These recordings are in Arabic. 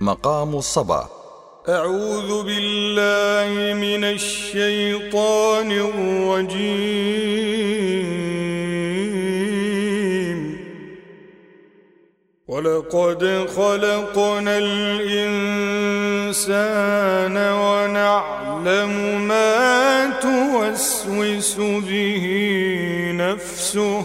مقام الصبا. أعوذ بالله من الشيطان الرجيم. ولقد خلقنا الإنسان ونعلم ما توسوس به نفسه.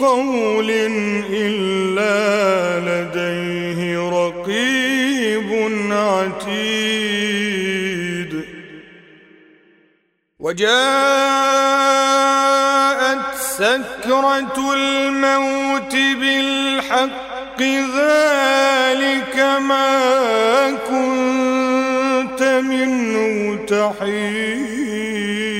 قول إلا لديه رقيب عتيد. وجاءت سكرة الموت بالحق ذلك ما كنت منه تحيد.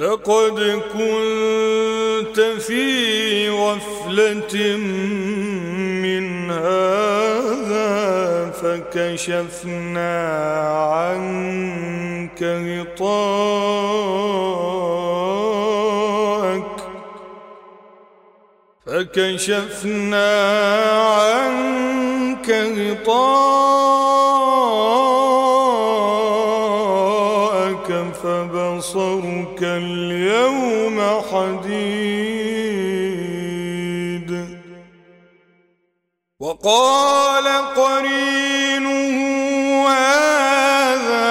لقد كنت في غفلة من هذا فكشفنا عنك غطاءك فكشفنا عنك غطاءك حديد. وقال قرينه هذا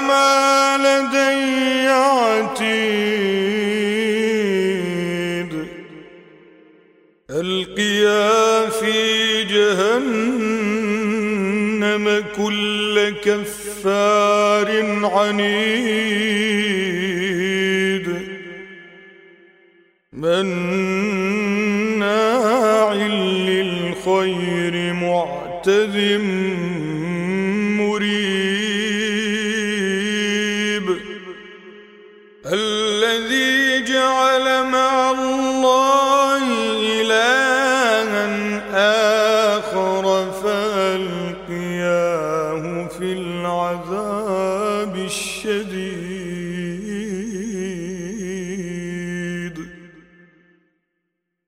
ما لدي عتيد. ألقيا في جهنم كل كفار عنيد. مناع للخير معتد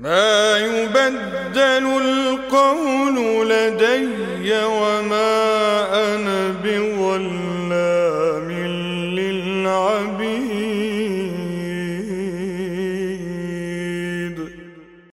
ما يبدل القول لدي وما أنا بظلم.